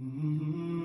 Mm-hmm.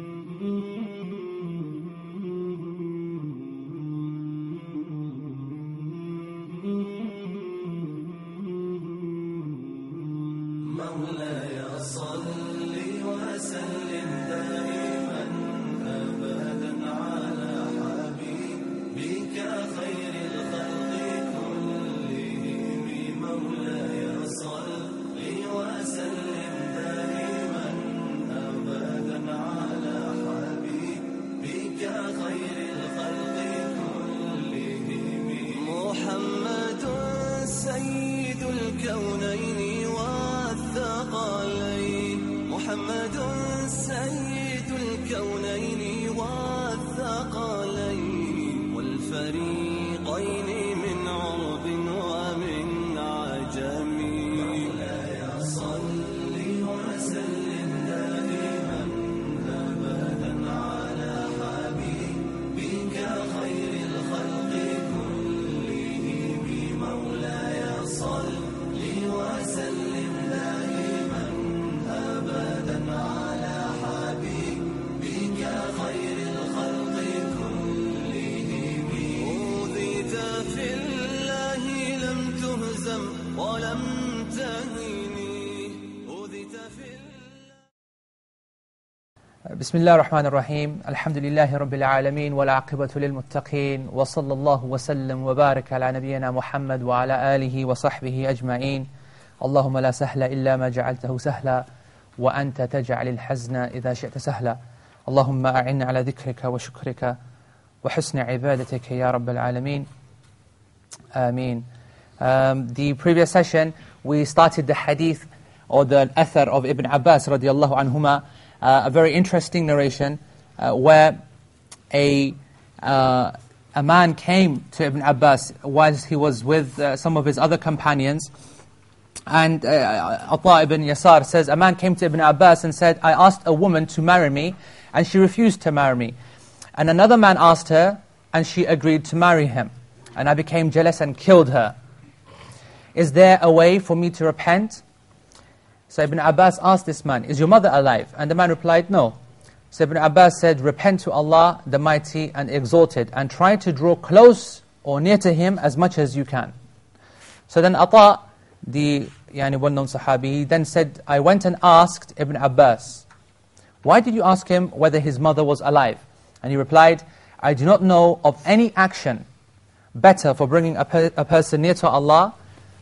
ولم تهني في بسم الله الرحمن الرحيم. الحمد لله رب العالمين والعاقبة للمتقين وصلى الله وسلم وبارك على نبينا محمد وعلى آله وصحبه أجمعين. اللهم لا سهل إلا ما جعلته سهلا وأنت تجعل الحزن إذا شئت سهلا. اللهم أعنا على ذكرك وشكرك وحسن عبادتك يا رب العالمين. Ameen. Um, the previous session, we started the hadith or the athar of Ibn Abbas radiallahu anhuma, uh, a very interesting narration uh, where a, uh, a man came to Ibn Abbas whilst he was with uh, some of his other companions. And uh, Atta ibn Yasar says, a man came to Ibn Abbas and said, I asked a woman to marry me, and she refused to marry me. And another man asked her, and she agreed to marry him. And I became jealous and killed her. Is there a way for me to repent? So Ibn Abbas asked this man, is your mother alive? And the man replied, no. So Ibn Abbas said, repent to Allah, the Mighty and Exalted, and try to draw close or near to Him as much as you can. So then Atta, the yani, well-known Sahabi, he then said, I went and asked Ibn Abbas, why did you ask him whether his mother was alive? And he replied, I do not know of any action better for bringing a, per a person near to Allah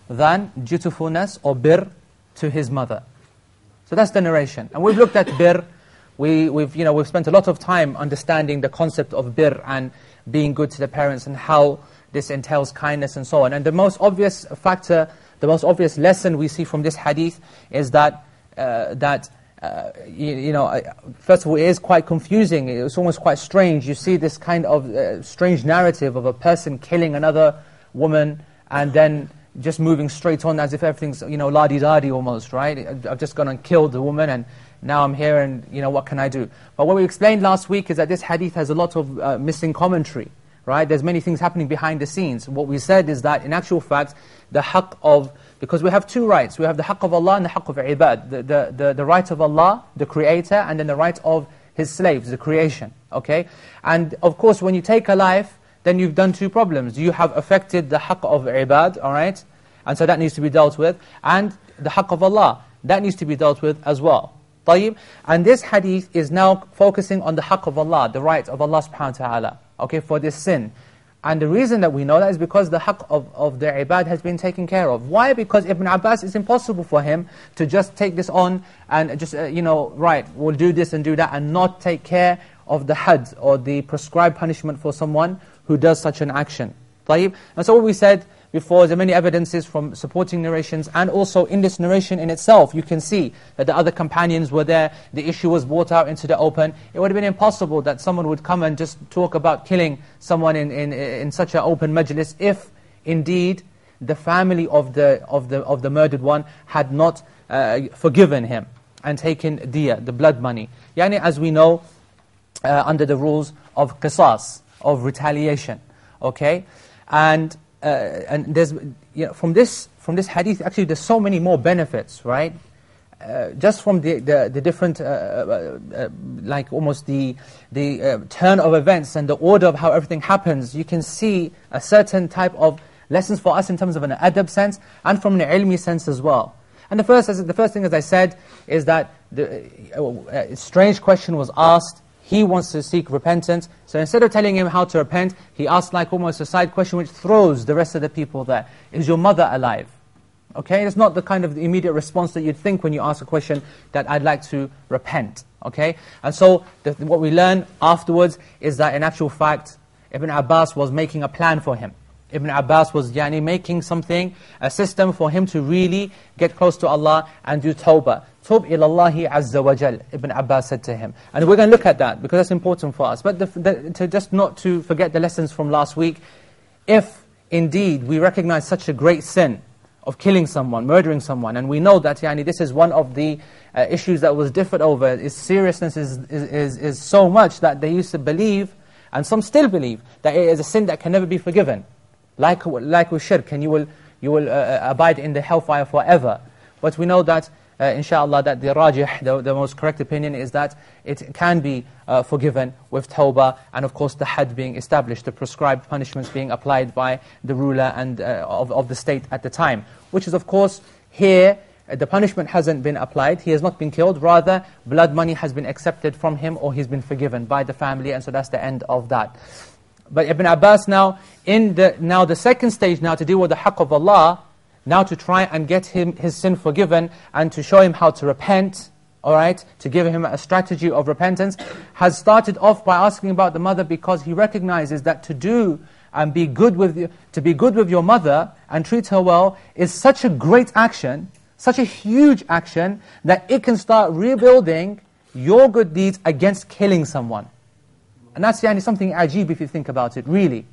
than dutifulness or bir to his mother. So that's the narration. And we've looked at bir, we, we've, you know, we've spent a lot of time understanding the concept of bir and being good to the parents and how this entails kindness and so on. And the most obvious factor, the most obvious lesson we see from this hadith is that, uh, that uh, you, you, know, first of all, it is quite confusing. It's almost quite strange. You see this kind of uh, strange narrative of a person killing another woman and then just moving straight on as if everything's, you know, la-di-da-di almost, right? I've just gone and killed the woman and now I'm here and, you know, what can I do? But what we explained last week is that this hadith has a lot of uh, missing commentary, right? There's many things happening behind the scenes. What we said is that, in actual fact, the haqq of because we have two rights. We have the haqq of Allah and the haqq of ibad. The, the, the, the right of Allah, the creator, and then the right of His slaves, the creation. Okay? And of course, when you take a life, then you've done two problems. You have affected the haqq of ibad, all right? And so that needs to be dealt with. And the haqq of Allah, that needs to be dealt with as well. طيب? And this hadith is now focusing on the haqq of Allah, the right of Allah subhanahu wa ta'ala, okay, for this sin. And the reason that we know that is because the haqq of, of the ibad has been taken care of. Why? Because Ibn Abbas, it's impossible for him to just take this on and just, uh, you know, right, we'll do this and do that and not take care of the had or the prescribed punishment for someone who does such an action. طيب? And so what we said before, there are many evidences from supporting narrations, and also in this narration in itself, you can see that the other companions were there, the issue was brought out into the open. It would have been impossible that someone would come and just talk about killing someone in, in, in such an open majlis, if indeed the family of the, of the, of the murdered one had not uh, forgiven him and taken diya, the blood money. Yani, as we know, uh, under the rules of qisas, of retaliation. Okay? And uh, and there's, you know, from this, from this hadith, actually there's so many more benefits, right? uh, just from the, the, the different, uh, uh, uh, like almost the, the turn of events and the order of how everything happens, you can see a certain type of lessons for us in terms of an adab sense and from an ilmi sense as well. And the first, the first thing, as I said, is that the uh, strange question was asked. He wants to seek repentance. So instead of telling him how to repent, he asks like almost a side question which throws the rest of the people there. Is your mother alive? Okay, it's not the kind of immediate response that you'd think when you ask a question that I'd like to repent. Okay, and so the, what we learn afterwards is that in actual fact, Ibn Abbas was making a plan for him. Ibn Abbas was yani, making something, a system for him to really get close to Allah and do tawbah. Tub ilallahi azza wa jal, Ibn Abbas said to him. And we're going to look at that because that's important for us. But the, the, to just not to forget the lessons from last week, if indeed we recognize such a great sin of killing someone, murdering someone, and we know that yani, this is one of the uh, issues that was differed over, its seriousness is, is, is, is so much that they used to believe, and some still believe, that it is a sin that can never be forgiven like, like with shirk, and you will, you will uh, uh, abide in the hellfire forever. But we know that, uh, inshallah, that the rajih, the, the most correct opinion is that it can be uh, forgiven with tawbah, and of course the had being established, the prescribed punishments being applied by the ruler and uh, of, of the state at the time. Which is of course, here, uh, the punishment hasn't been applied, he has not been killed, rather blood money has been accepted from him or he's been forgiven by the family, and so that's the end of that. But Ibn Abbas now, in the, now the second stage now to deal with the haqq of Allah, now to try and get him his sin forgiven and to show him how to repent, all right, to give him a strategy of repentance, has started off by asking about the mother because he recognizes that to do and be good with to be good with your mother and treat her well is such a great action, such a huge action that it can start rebuilding your good deeds against killing someone. And that's yani, something ajib if you think about it, really.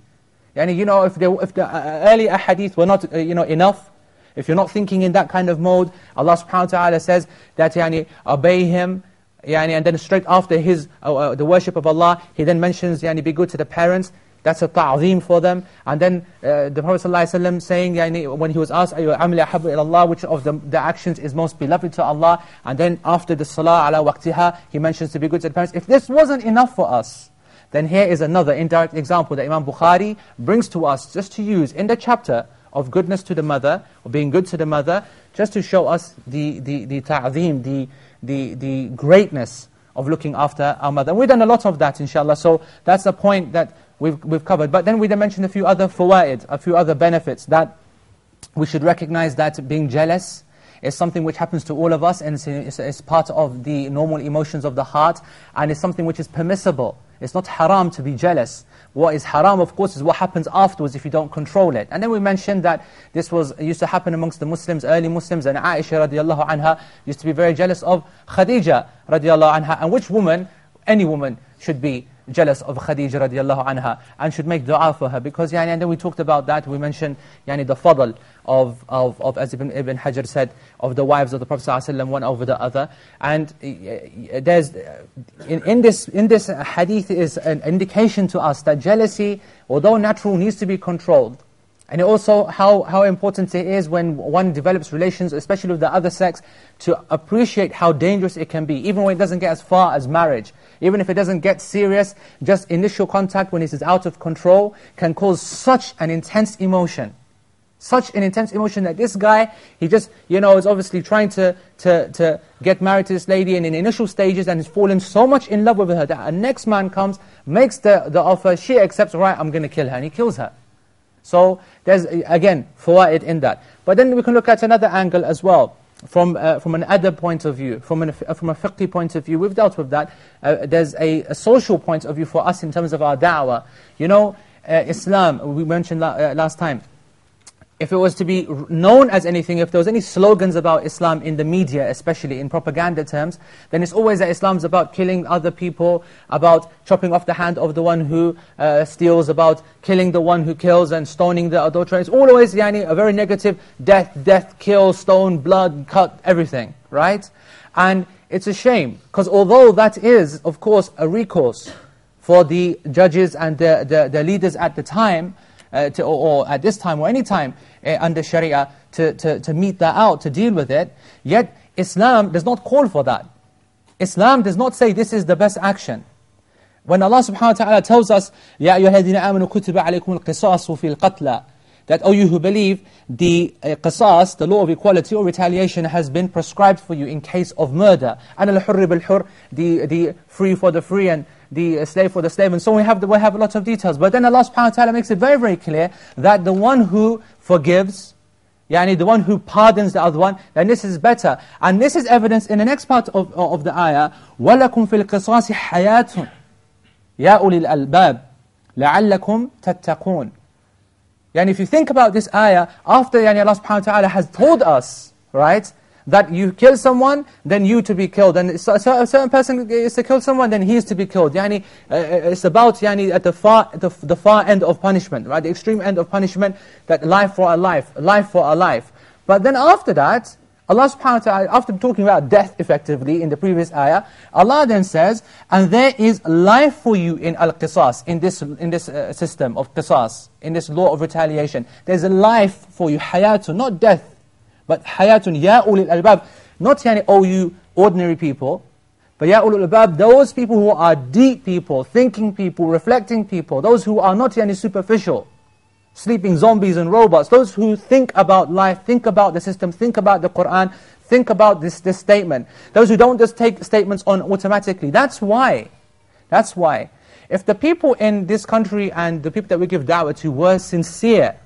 Yani, you know, if the, if the uh, early ahadith were not uh, you know, enough, if you're not thinking in that kind of mode, Allah subhanahu wa ta'ala says that yani, obey Him, yani, and then straight after his, uh, uh, the worship of Allah, He then mentions, yani, be good to the parents, that's a ta'zeem for them. And then uh, the Prophet ﷺ saying, yani, when he was asked, أَيُّ عَمْلِ أَحَبُّ إِلَى اللَّهِ Which of the, the actions is most beloved to Allah? And then after the salah ala waqtiha, he mentions to be good to the parents. If this wasn't enough for us, then here is another indirect example that Imam Bukhari brings to us just to use in the chapter of goodness to the mother, or being good to the mother, just to show us the, the, the ta'zeem, the, the, the greatness of looking after our mother. And we've done a lot of that, inshallah, so that's the point that we've, we've covered. But then we mentioned a few other fawaid, a few other benefits, that we should recognize that being jealous, is something which happens to all of us and it's, it's, part of the normal emotions of the heart and it's something which is permissible. It's not haram to be jealous. What is haram, of course, is what happens afterwards if you don't control it. And then we mentioned that this was used to happen amongst the Muslims, early Muslims, and Aisha radiallahu anha used to be very jealous of Khadija radiallahu anha. And which woman, any woman, should be jealous of Khadija radiallahu anha and should make dua for her because yani, and then we talked about that. We mentioned yani, the fadl of, of, of as Ibn, Ibn Hajar said of the wives of the Prophet ﷺ one over the other. And there's in, in this in this hadith is an indication to us that jealousy although natural needs to be controlled. And also how, how important it is when one develops relations, especially with the other sex, to appreciate how dangerous it can be, even when it doesn't get as far as marriage. Even if it doesn't get serious, just initial contact when it is out of control can cause such an intense emotion. Such an intense emotion that this guy, he just, you know, is obviously trying to, to, to get married to this lady and in initial stages and has fallen so much in love with her that a next man comes, makes the, the offer, she accepts, right, I'm going to kill her, and he kills her. So there's, again, fawaid in that. But then we can look at another angle as well. From, uh, from an adab point of view, from, an, from a fiqh point of view, we've dealt with that. Uh, there's a, a, social point of view for us in terms of our da'wah. You know, uh, Islam, we mentioned la uh, last time, if it was to be known as anything, if there was any slogans about Islam in the media, especially in propaganda terms, then it's always that Islam's about killing other people, about chopping off the hand of the one who uh, steals, about killing the one who kills and stoning the adulterer. It's always yani, a very negative death, death, kill, stone, blood, cut, everything, right? And it's a shame, because although that is, of course, a recourse for the judges and the, the, the leaders at the time, uh, to, or, or, at this time or any time uh, under Sharia to, to, to mete that out, to deal with it. Yet Islam does not call for that. Islam does not say this is the best action. When Allah subhanahu wa ta'ala tells us, يَا أَيُّهَا الَّذِينَ آمَنُوا كُتِبَ عَلَيْكُمُ الْقِصَاصُ فِي الْقَتْلَى That, oh you who believe, the uh, qisas, the law of equality or retaliation has been prescribed for you in case of murder. And al-hurri bil-hur, the free for the free and the uh, slave for the slave, and so we have, we have a lot of details. But then Allah subhanahu wa ta'ala makes it very, very clear that the one who forgives, yani the one who pardons the other one, then this is better. And this is evidence in the next part of, uh, of the ayah, وَلَكُمْ فِي الْقِصَاصِ حَيَاتٌ يَا أُولِي الْأَلْبَابِ لَعَلَّكُمْ تَتَّقُونَ And if you think about this ayah, after yani Allah subhanahu wa ta'ala has told us, right, that you kill someone, then you to be killed. And a certain person is to kill someone, then he is to be killed. Yani, uh, uh, it's about yani, at the far, the, the far end of punishment, right? The extreme end of punishment, that life for a life, life for a life. But then after that, Allah subhanahu wa ta'ala, after talking about death effectively in the previous ayah, Allah then says, and there is life for you in al-qisas, in this, in this uh, system of qisas, in this law of retaliation. There's a life for you, hayatun, not death. But hayatun ya ulil albab, not yani, oh you ordinary people, but ya ulul albab, those people who are deep people, thinking people, reflecting people, those who are not yani superficial, sleeping zombies and robots, those who think about life, think about the system, think about the Qur'an, think about this, this statement. Those who don't just take statements on automatically. That's why. That's why. If the people in this country and the people that we give da'wah to were sincere,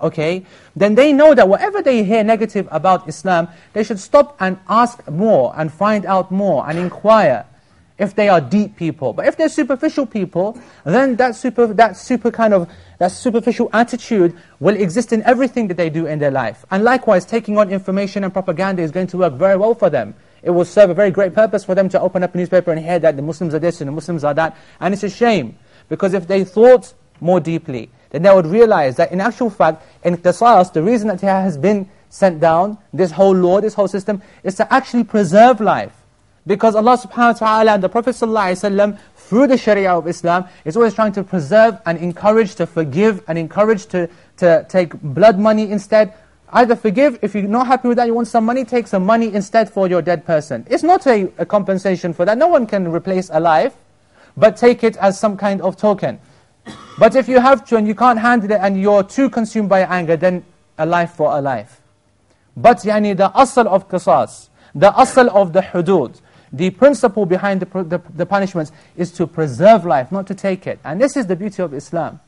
okay, then they know that whatever they hear negative about Islam, they should stop and ask more and find out more and inquire if they are deep people. But if they're superficial people, then that super, that super kind of, that superficial attitude will exist in everything that they do in their life. And likewise, taking on information and propaganda is going to work very well for them. It will serve a very great purpose for them to open up a newspaper and hear that the Muslims are this and the Muslims are that. And it's a shame, because if they thought more deeply, then they would realize that in actual fact, in qisas, the reason that it has been sent down, this whole law, this whole system, is to actually preserve life. Because Allah subhanahu wa ta'ala and the Prophet ﷺ, through the Sharia of Islam, is always trying to preserve and encourage to forgive and encourage to, to take blood money instead. Either forgive, if you're not happy with that, you want some money, take some money instead for your dead person. It's not a, a compensation for that. No one can replace a life, but take it as some kind of token. But if you have to and you can't handle it and you're too consumed by anger, then a life for a life. But yani the asl of qisas, the asl of the hudud, the principle behind the, the, the, punishments is to preserve life, not to take it. And this is the beauty of Islam.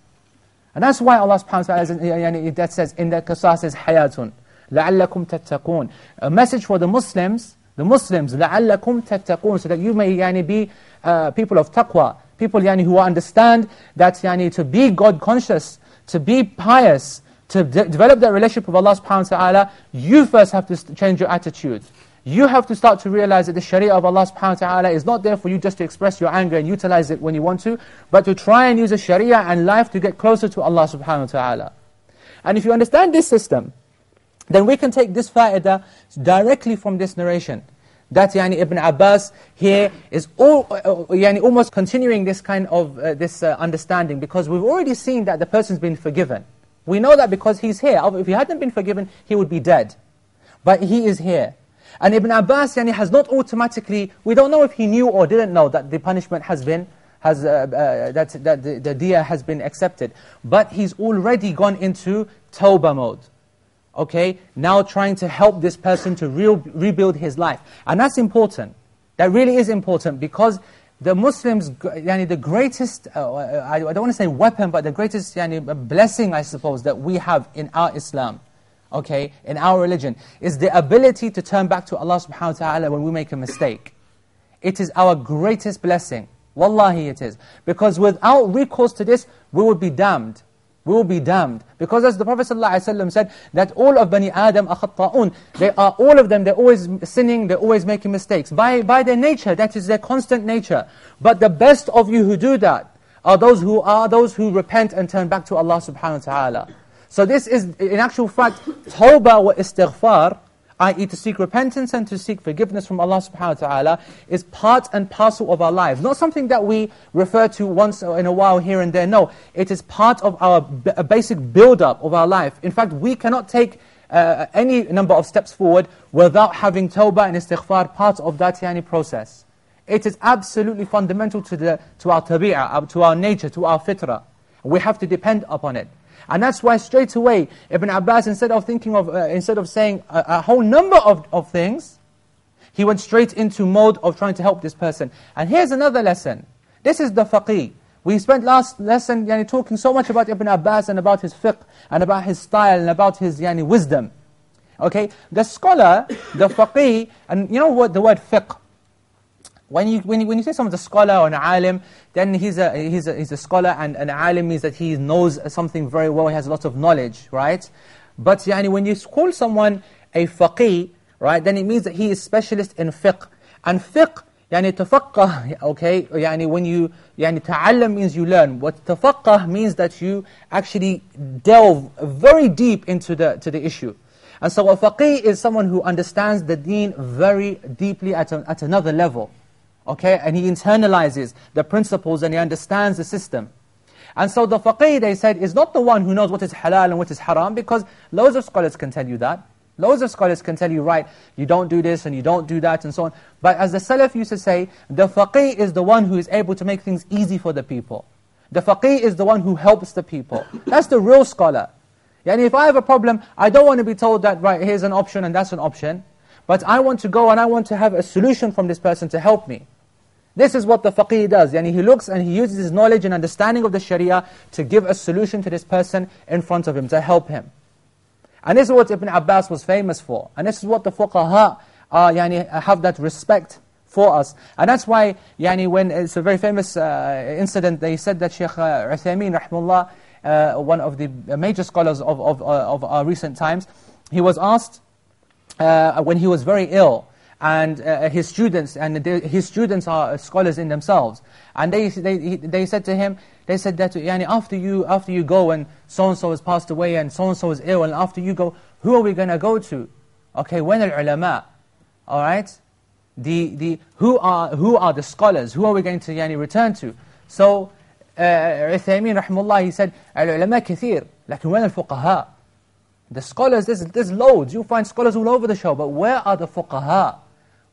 And that's why Allah subhanahu wa ta'ala yani, that says, in the qisas is hayatun, لَعَلَّكُمْ تَتَّقُونَ A message for the Muslims, the Muslims, لَعَلَّكُمْ تَتَّقُونَ So that you may yani, be uh, people of taqwa, people yani, who understand that yani, to be God conscious, to be pious, to de develop that relationship with Allah subhanahu wa ta'ala, you first have to change your attitude. You have to start to realize that the sharia of Allah subhanahu wa ta'ala is not there for you just to express your anger and utilize it when you want to, but to try and use the sharia and life to get closer to Allah subhanahu wa ta'ala. And if you understand this system, then we can take this fa'idah directly from this narration. That yani, Ibn Abbas here is all, uh, uh, yani, almost continuing this kind of uh, this uh, understanding because we've already seen that the person's been forgiven. We know that because he's here. If he hadn't been forgiven, he would be dead. But he is here. And Ibn Abbas yani, has not automatically, we don't know if he knew or didn't know that the punishment has been, has, uh, uh, that, that the, the diya has been accepted. But he's already gone into tawbah mode okay, now trying to help this person to re rebuild his life. And that's important. That really is important because the Muslims, yani the greatest, uh, I don't want to say weapon, but the greatest yani, blessing, I suppose, that we have in our Islam, okay, in our religion, is the ability to turn back to Allah subhanahu wa ta'ala when we make a mistake. It is our greatest blessing. Wallahi it is. Because without recourse to this, we would be damned will be damned. Because as the Prophet ﷺ said, that all of Bani Adam are They are, all of them, they're always sinning, they're always making mistakes. By, by their nature, that is their constant nature. But the best of you who do that, are those who are those who repent and turn back to Allah subhanahu wa ta'ala. So this is, in actual fact, tawbah wa istighfar, i.e. to seek repentance and to seek forgiveness from Allah subhanahu wa ta'ala, is part and parcel of our lives. Not something that we refer to once in a while here and there. No, it is part of our basic build-up of our life. In fact, we cannot take uh, any number of steps forward without having tawbah and istighfar part of that yani, process. It is absolutely fundamental to, the, to our tabi'ah, to our nature, to our fitrah. We have to depend upon it. And that's why straight away, Ibn Abbas, instead of thinking of, uh, instead of saying a, a, whole number of, of things, he went straight into mode of trying to help this person. And here's another lesson. This is the faqih. We spent last lesson yani, talking so much about Ibn Abbas and about his fiqh and about his style and about his yani, wisdom. Okay, the scholar, the faqih, and you know what the word fiqh, when you, when you, when you say someone's a scholar or an alim, then he's a, he's a, he's a scholar, and an alim means that he knows something very well, he has a lot of knowledge, right? But yani, when you call someone a faqih, right, then it means that he is specialist in fiqh. And fiqh, yani tafaqqah, okay, yani when you, yani ta'allam means you learn. What tafaqqah means that you actually delve very deep into the, to the issue. And so a faqih is someone who understands the deen very deeply at, a, at another level okay and he internalizes the principles and he understands the system and so the faqih they said is not the one who knows what is halal and what is haram because loads of scholars can tell you that Loads of scholars can tell you, right, you don't do this and you don't do that and so on. But as the Salaf used to say, the faqih is the one who is able to make things easy for the people. The faqih is the one who helps the people. That's the real scholar. Yani if I have a problem, I don't want to be told that, right, here's an option and that's an option. But I want to go and I want to have a solution from this person to help me. This is what the faqih does. Yani he looks and he uses his knowledge and understanding of the sharia to give a solution to this person in front of him, to help him. And this is what Ibn Abbas was famous for. And this is what the fuqaha uh, yani, have that respect for us. And that's why yani, when it's a very famous uh, incident, they said that Shaykh uh, Uthaymeen, rahmullah, uh, one of the major scholars of, of, uh, of our recent times, he was asked uh, when he was very ill, and uh, his students, and his students are scholars in themselves, and they, they, they said to him, they said that yani, after, you, after you go and so-and-so has passed away and so-and-so is ill, and after you go, who are we going to go to? Okay, when al-ulama, all right? The, the, who, are, who are the scholars? Who are we going to yani, return to? So, uh, Uthaymeen rahimahullah, he said, al-ulama kathir, like when al-fuqaha? The scholars, there's, there's loads. You'll find scholars all over the show, but where are the fuqaha?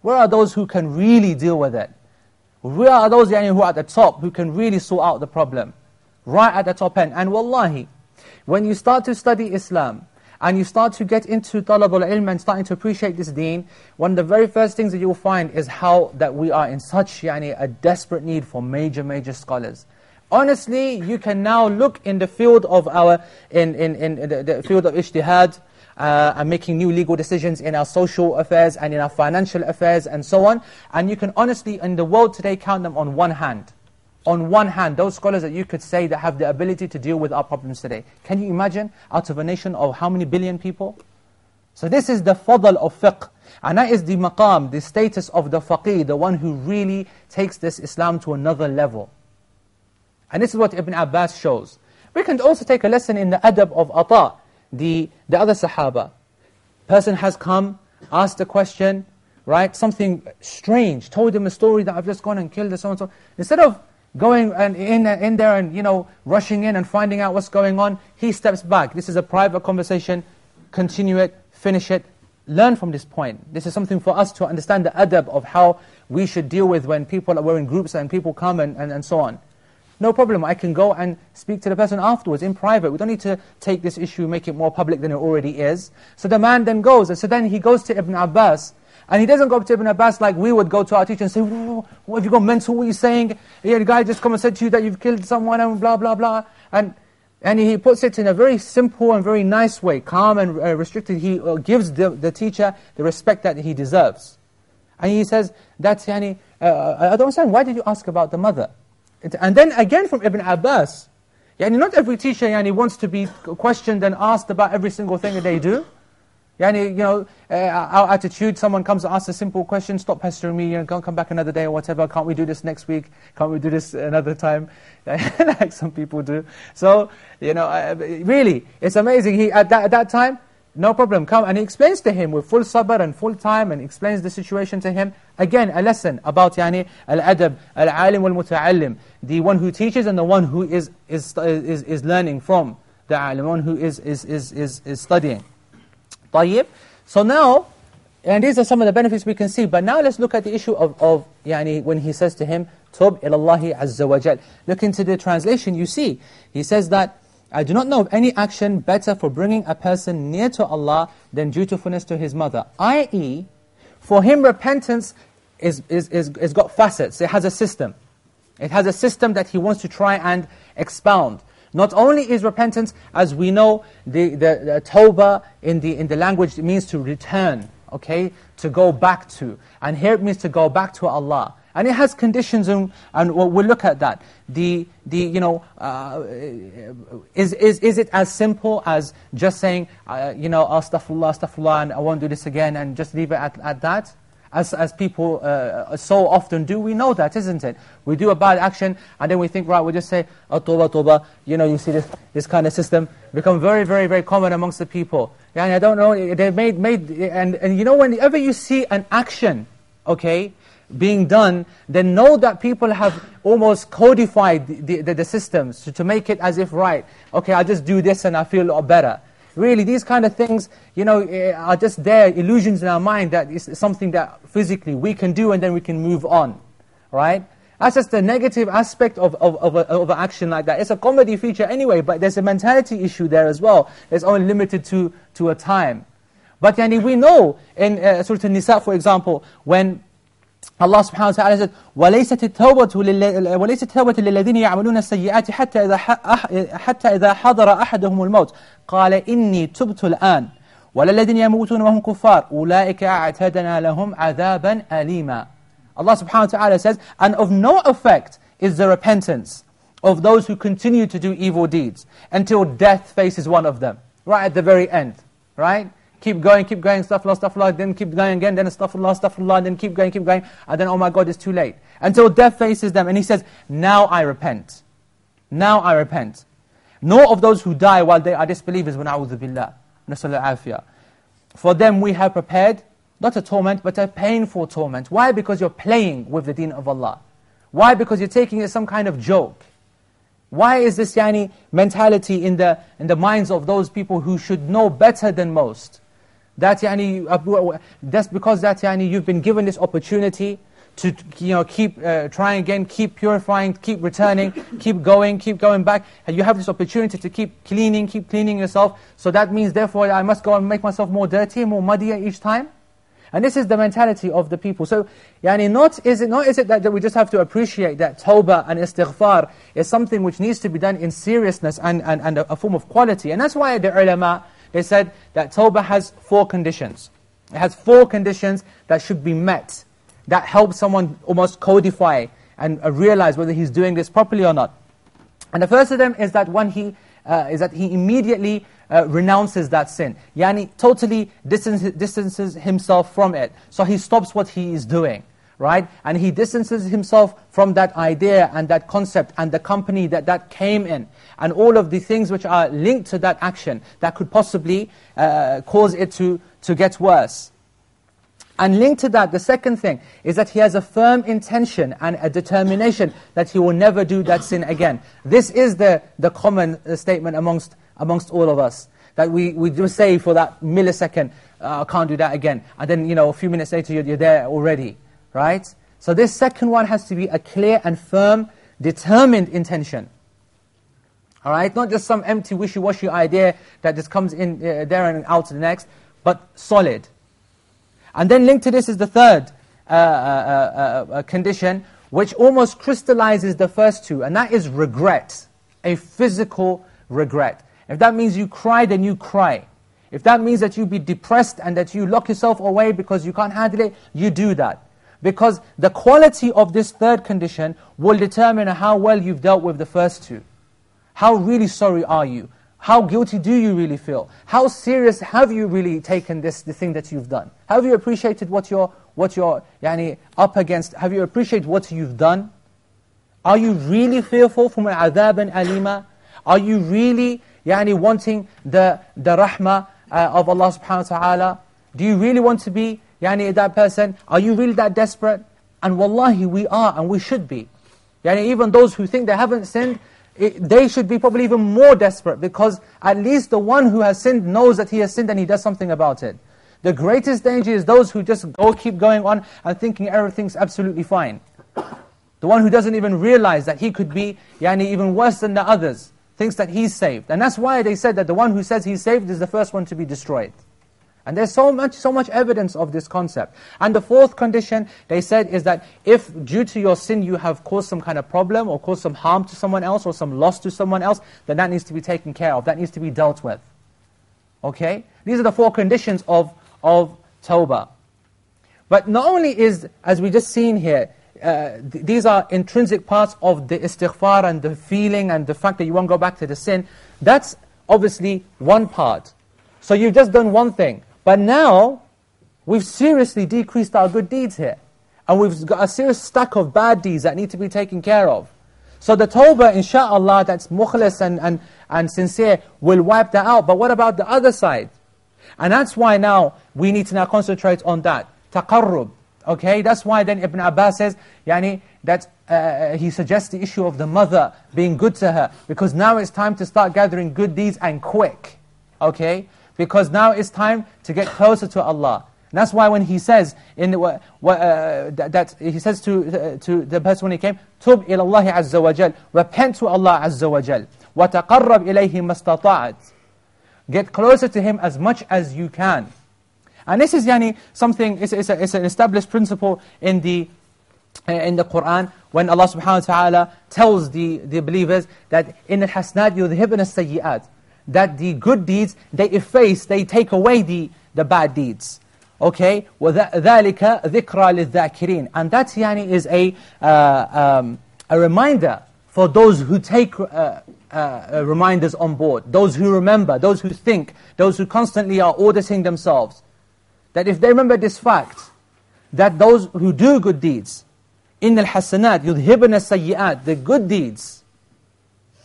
Where are those who can really deal with it? Where are those yani, who are at the top, who can really sort out the problem? Right at the top end. And wallahi, when you start to study Islam, and you start to get into talabul ilm and starting to appreciate this deen, one of the very first things that you'll find is how that we are in such yani, a desperate need for major, major scholars. Honestly, you can now look in the field of our, in, in, in the, the field of ijtihad, uh, and making new legal decisions in our social affairs and in our financial affairs and so on. And you can honestly, in the world today, count them on one hand. On one hand, those scholars that you could say that have the ability to deal with our problems today. Can you imagine out of a nation of how many billion people? So this is the fadl of fiqh. And that is the maqam, the status of the faqih, the one who really takes this Islam to another level. And this is what Ibn Abbas shows. We can also take a lesson in the adab of Ata the, the other Sahaba. Person has come, asked a question, right? Something strange, told him a story that I've just gone and killed so and so. Instead of going and in, in there and, you know, rushing in and finding out what's going on, he steps back. This is a private conversation. Continue it, finish it, learn from this point. This is something for us to understand the adab of how we should deal with when people are in groups and people come and, and, and so on. No problem, I can go and speak to the person afterwards in private. We don't need to take this issue, make it more public than it already is. So the man then goes, and so then he goes to Ibn Abbas, and he doesn't go up to Ibn Abbas like we would go to our teacher and say, what have you got mental, what are you saying? Yeah, the guy just come and said to you that you've killed someone and blah, blah, blah. And, and he puts it in a very simple and very nice way, calm and uh, restricted. He uh, gives the, the teacher the respect that he deserves. And he says, that's, yani, uh, I don't understand, why did you ask about the mother? And then again from Ibn Abbas, yani not every teacher yani, wants to be questioned and asked about every single thing that they do. Yani, you know, uh, our attitude, someone comes and asks a simple question, stop pestering me, you know, come back another day or whatever, can't we do this next week? Can't we do this another time? like some people do. So, you know, uh, really, it's amazing. He, at, that, at that time, no problem, come. And he explains to him with full sabr and full time and explains the situation to him. Again, a lesson about yani, al-adab, al-alim wal-muta'allim. The one who teaches and the one who is, is, is, is learning from the alim, one who is, is, is, is, is studying. طيب. So now, and these are some of the benefits we can see, but now let's look at the issue of, of yani, when he says to him, Tub ilallahi azza wa jal. Look into the translation, you see. He says that, I do not know of any action better for bringing a person near to Allah than dutifulness to his mother. I.e., for him repentance is, is, is, is got facets, it has a system. It has a system that he wants to try and expound. Not only is repentance, as we know, the, the, the tawbah in the, in the language, it means to return, okay? To go back to. And here it means to go back to Allah. And it has conditions, and, and we'll, look at that. The, the you know, uh, is, is, is it as simple as just saying, uh, you know, astaghfirullah, astaghfirullah, and I won't do this again, and just leave it at, at that? as, as people uh, so often do. We know that, isn't it? We do a bad action, and then we think, right, we just say, oh, toba. You know, you see this, this kind of system become very, very, very common amongst the people. Yeah, and I don't know, they've made, made and, and you know, whenever you see an action, okay, being done, then know that people have almost codified the, the, the systems to, to make it as if, right, okay, I'll just do this and I feel a lot better. Really, these kind of things, you know, eh, are just there, illusions in our mind that it's something that physically we can do and then we can move on, right? That's just the negative aspect of, of, of, a, of an action like that. It's a comedy feature anyway, but there's a mentality issue there as well. It's only limited to, to a time. But yani, we know in uh, Surah An-Nisa, for example, when Allah subhanahu wa ta'ala said, وَلَيْسَتِ التَّوْبَةُ وَلَيْسَتِ التَّوْبَةُ لِلَّذِينَ يَعْمَلُونَ السَّيِّئَاتِ حَتَّى إِذَا, حتى إذا حَضَرَ أَحَدَهُمُ الْمَوْتِ قَالَ إِنِّي تُبْتُ الْآنِ وَلَلَّذِينَ يَمُوتُونَ وَهُمْ كُفَّارٌ أُولَٰئِكَ أَعْتَدْنَا لَهُمْ عَذَابًا أَلِيمًا Allah subhanahu wa ta'ala says, and of no effect is the repentance of those who continue to do evil deeds until death faces one of them, right at the very end, right? keep going, keep going, astaghfirullah, astaghfirullah, then keep going again, then astaghfirullah, astaghfirullah, then keep going, keep going, and then, oh my God, it's too late. Until death faces them, and he says, now I repent. Now I repent. Nor of those who die while they are disbelievers, when a'udhu billah, nasallu afiyah. For them we have prepared, not a torment, but a painful torment. Why? Because you're playing with the deen of Allah. Why? Because you're taking it some kind of joke. Why is this yani mentality in the, in the minds of those people who should know better than most? That yani, that's because that yani, you've been given this opportunity to you know, keep uh, trying again, keep purifying, keep returning, keep going, keep going back. And you have this opportunity to keep cleaning, keep cleaning yourself. So that means therefore I must go and make myself more dirty, and more muddier each time. And this is the mentality of the people. So, yani not is it not is it that, that we just have to appreciate that tawbah and istighfar is something which needs to be done in seriousness and, and, and a, a form of quality. And that's why the ulama, they said that tawbah has four conditions. It has four conditions that should be met, that help someone almost codify and uh, realize whether he's doing this properly or not. And the first of them is that one he uh, is that he immediately uh, renounces that sin. Yani totally distances, distances himself from it. So he stops what he is doing right? And he distances himself from that idea and that concept and the company that that came in. And all of the things which are linked to that action that could possibly uh, cause it to, to get worse. And linked to that, the second thing is that he has a firm intention and a determination that he will never do that sin again. This is the, the common uh, statement amongst, amongst all of us. That we, we just say for that millisecond, uh, I can't do that again. And then, you know, a few minutes later, you're, you're there already right? So this second one has to be a clear and firm, determined intention. All right, not just some empty, wishy-washy idea that just comes in uh, there and out to the next, but solid. And then linked to this is the third uh, uh, uh, uh condition, which almost crystallizes the first two, and that is regret, a physical regret. If that means you cry, then you cry. If that means that you be depressed and that you lock yourself away because you can't handle it, you do that. Because the quality of this third condition will determine how well you've dealt with the first two. How really sorry are you? How guilty do you really feel? How serious have you really taken this, the thing that you've done? Have you appreciated what you're, what you're yani, up against? Have you appreciated what you've done? Are you really fearful from adhab and alima? Are you really yani, wanting the, the rahmah uh, of Allah subhanahu wa ta'ala? Do you really want to be Yani that person, are you really that desperate? And wallahi, we are and we should be. Yani even those who think they haven't sinned, it, they should be probably even more desperate because at least the one who has sinned knows that he has sinned and he does something about it. The greatest danger is those who just go keep going on and thinking everything's absolutely fine. The one who doesn't even realize that he could be yani, even worse than the others, thinks that he's saved. And that's why they said that the one who says he's saved is the first one to be destroyed. And there's so much, so much evidence of this concept. And the fourth condition, they said, is that if due to your sin you have caused some kind of problem or caused some harm to someone else or some loss to someone else, then that needs to be taken care of. That needs to be dealt with. Okay? These are the four conditions of, of tawbah. But not only is, as we just seen here, uh, th these are intrinsic parts of the istighfar and the feeling and the fact that you won't go back to the sin. That's obviously one part. So you've just done one thing. But now, we've seriously decreased our good deeds here. And we've got a serious stack of bad deeds that need to be taken care of. So the tawbah, inshaAllah, that's mukhlis and, and, and sincere, will wipe that out. But what about the other side? And that's why now, we need to now concentrate on that. Taqarrub. Okay, that's why then Ibn Abbas says, yani, that uh, he suggests the issue of the mother being good to her, because now it's time to start gathering good deeds and quick. Okay, because now it's time to get closer to Allah. And that's why when he says in the, uh, that, that, he says to uh, to the person when he came, "Tub ila Allah azza wa jal," repent to Allah azza wa jal, وَتَقَرَّبْ إِلَيْهِ مَسْتَطَعَتْ Get closer to Him as much as you can. And this is yani, something, it's, it's, a, it's an established principle in the, uh, in the Qur'an, when Allah subhanahu wa ta'ala tells the, the believers that in the hasnat yudhibna sayyi'at, that the good deeds, they efface, they take away the, the bad deeds. Okay? وَذَلِكَ ذِكْرَى لِلذَّاكِرِينَ And that yani, is a, uh, um, a reminder for those who take uh, uh, reminders on board, those who remember, those who think, those who constantly are auditing themselves that if they remember this fact, that those who do good deeds, in al-hasanat, yudhibna sayyi'at, the good deeds,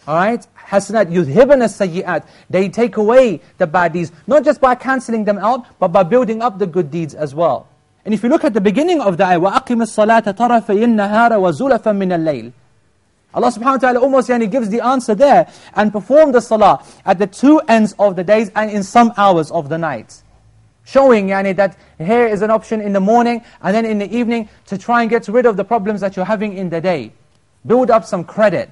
alright, hasanat, yudhibna sayyi'at, they take away the bad deeds, not just by cancelling them out, but by building up the good deeds as well. And if you look at the beginning of the ayah, وَأَقِمِ الصَّلَاةَ طَرَفَيِ النَّهَارَ وَزُلَفًا مِنَ اللَّيْلِ Allah subhanahu wa ta'ala almost yani, gives the answer there, and perform the salah at the two ends of the days and in some hours of the night. Showing yani, that here is an option in the morning and then in the evening to try and get rid of the problems that you're having in the day. Build up some credit.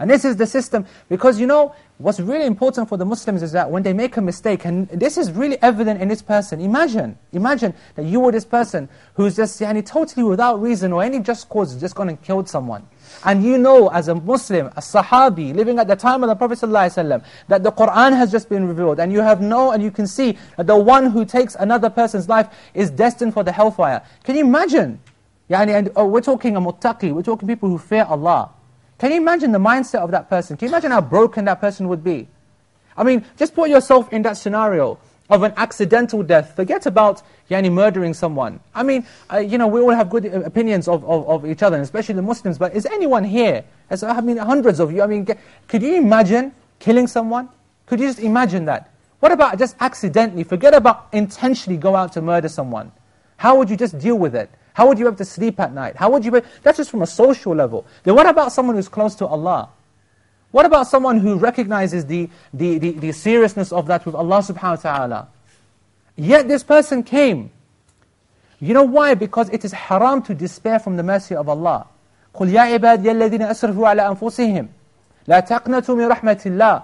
And this is the system, because you know, what's really important for the Muslims is that when they make a mistake, and this is really evident in this person, imagine, imagine that you were this person who's just yani, totally without reason or any just cause, just gone and killed someone. And you know as a Muslim, a Sahabi, living at the time of the Prophet ﷺ, that the Qur'an has just been revealed, and you have no, and you can see that the one who takes another person's life is destined for the hellfire. Can you imagine? Yani, and, oh, we're talking a muttaqi, we're talking people who fear Allah. Can you imagine the mindset of that person? Can you imagine how broken that person would be? I mean, just put yourself in that scenario of an accidental death. Forget about yani, murdering someone. I mean, uh, you know, we all have good opinions of, of, of, each other, especially the Muslims, but is anyone here, as, I mean, hundreds of you, I mean, could you imagine killing someone? Could you just imagine that? What about just accidentally, forget about intentionally go out to murder someone. How would you just deal with it? How would you have to sleep at night? How would you be, that's just from a social level. Then what about someone who's close to Allah? What about someone who recognizes the, the, the, the seriousness of that with Allah subhanahu wa ta'ala? Yet this person came. You know why? Because it is haram to despair from the mercy of Allah. قُلْ يَا عِبَادِيَ الَّذِينَ أَسْرَفُوا عَلَى أَنفُسِهِمْ لَا تَقْنَتُوا مِنْ رَحْمَةِ اللَّهِ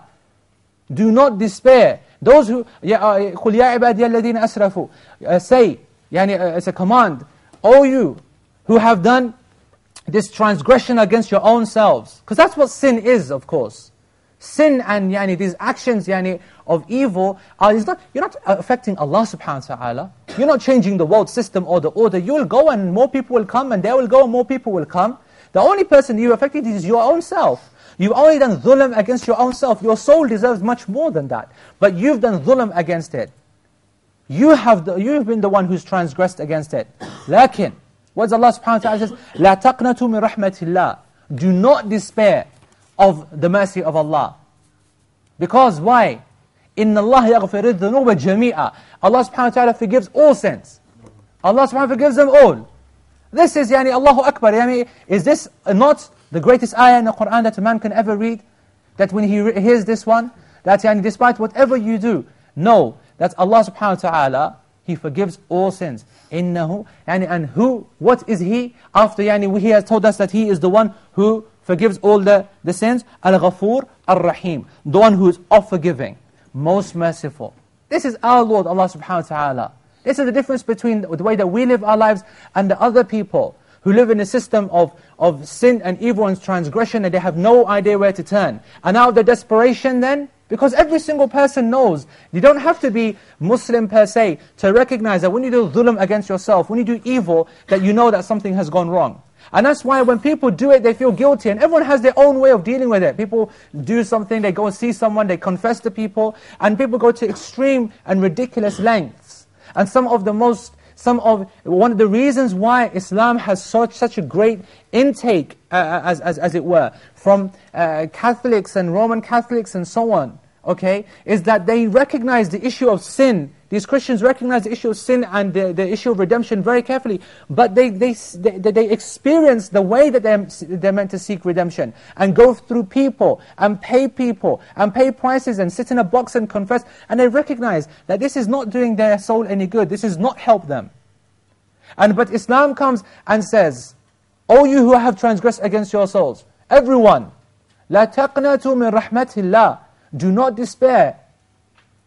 Do not despair. Those who, قُلْ يَا عِبَادِيَ الَّذِينَ أَسْرَفُوا Say, yani, uh, it's a command. O you who have done this transgression against your own selves. Because that's what sin is, of course. Sin and yani, these actions yani, of evil, are, not, you're not affecting Allah subhanahu wa ta'ala. You're not changing the world system or the order. You will go and more people will come and they will go and more people will come. The only person you're affecting is your own self. You've only done dhulm against your own self. Your soul deserves much more than that. But you've done dhulm against it. You have the, you've been the one who's transgressed against it. Lakin, what does Allah subhanahu wa ta'ala says? لا تقنطوا من رحمة الله. Do not despair of the mercy of Allah. Because why? إِنَّ اللَّهَ يَغْفِرُ الذُّنُوبَ جَمِيعًا Allah subhanahu wa ta'ala forgives all sins. Allah subhanahu wa ta'ala forgives them all. This is yani Allahu Akbar. Yani, is this not the greatest ayah in the Qur'an that a man can ever read? That when he hears this one, that yani, despite whatever you do, know that Allah subhanahu wa ta'ala, He forgives all sins. إِنَّهُ yani, And who, what is He? After yani, He has told us that He is the one who forgives all the, the sins. Al-Ghafur, Ar-Rahim. The one who is off-forgiving, most merciful. This is our Lord, Allah subhanahu wa ta'ala. This is the difference between the way that we live our lives and the other people who live in a system of, of sin and evil and transgression and they have no idea where to turn. And out of the desperation then, because every single person knows, you don't have to be Muslim per se to recognize that when you do dhulm against yourself, when you do evil, that you know that something has gone wrong. And that's why when people do it, they feel guilty. And everyone has their own way of dealing with it. People do something, they go and see someone, they confess to people, and people go to extreme and ridiculous lengths. And some of the most some of, one of the reasons why Islam has such, such a great intake, uh, uh, as, as, as it were, from uh, Catholics and Roman Catholics and so on, okay, is that they recognize the issue of sin these Christians recognize the issue of sin and the, the issue of redemption very carefully, but they, they, they, they experience the way that they're, they're meant to seek redemption, and go through people, and pay people, and pay prices, and sit in a box and confess, and they recognize that this is not doing their soul any good, this is not help them. And But Islam comes and says, O you who have transgressed against your souls, everyone, لا تقنطوا من رحمة الله, do not despair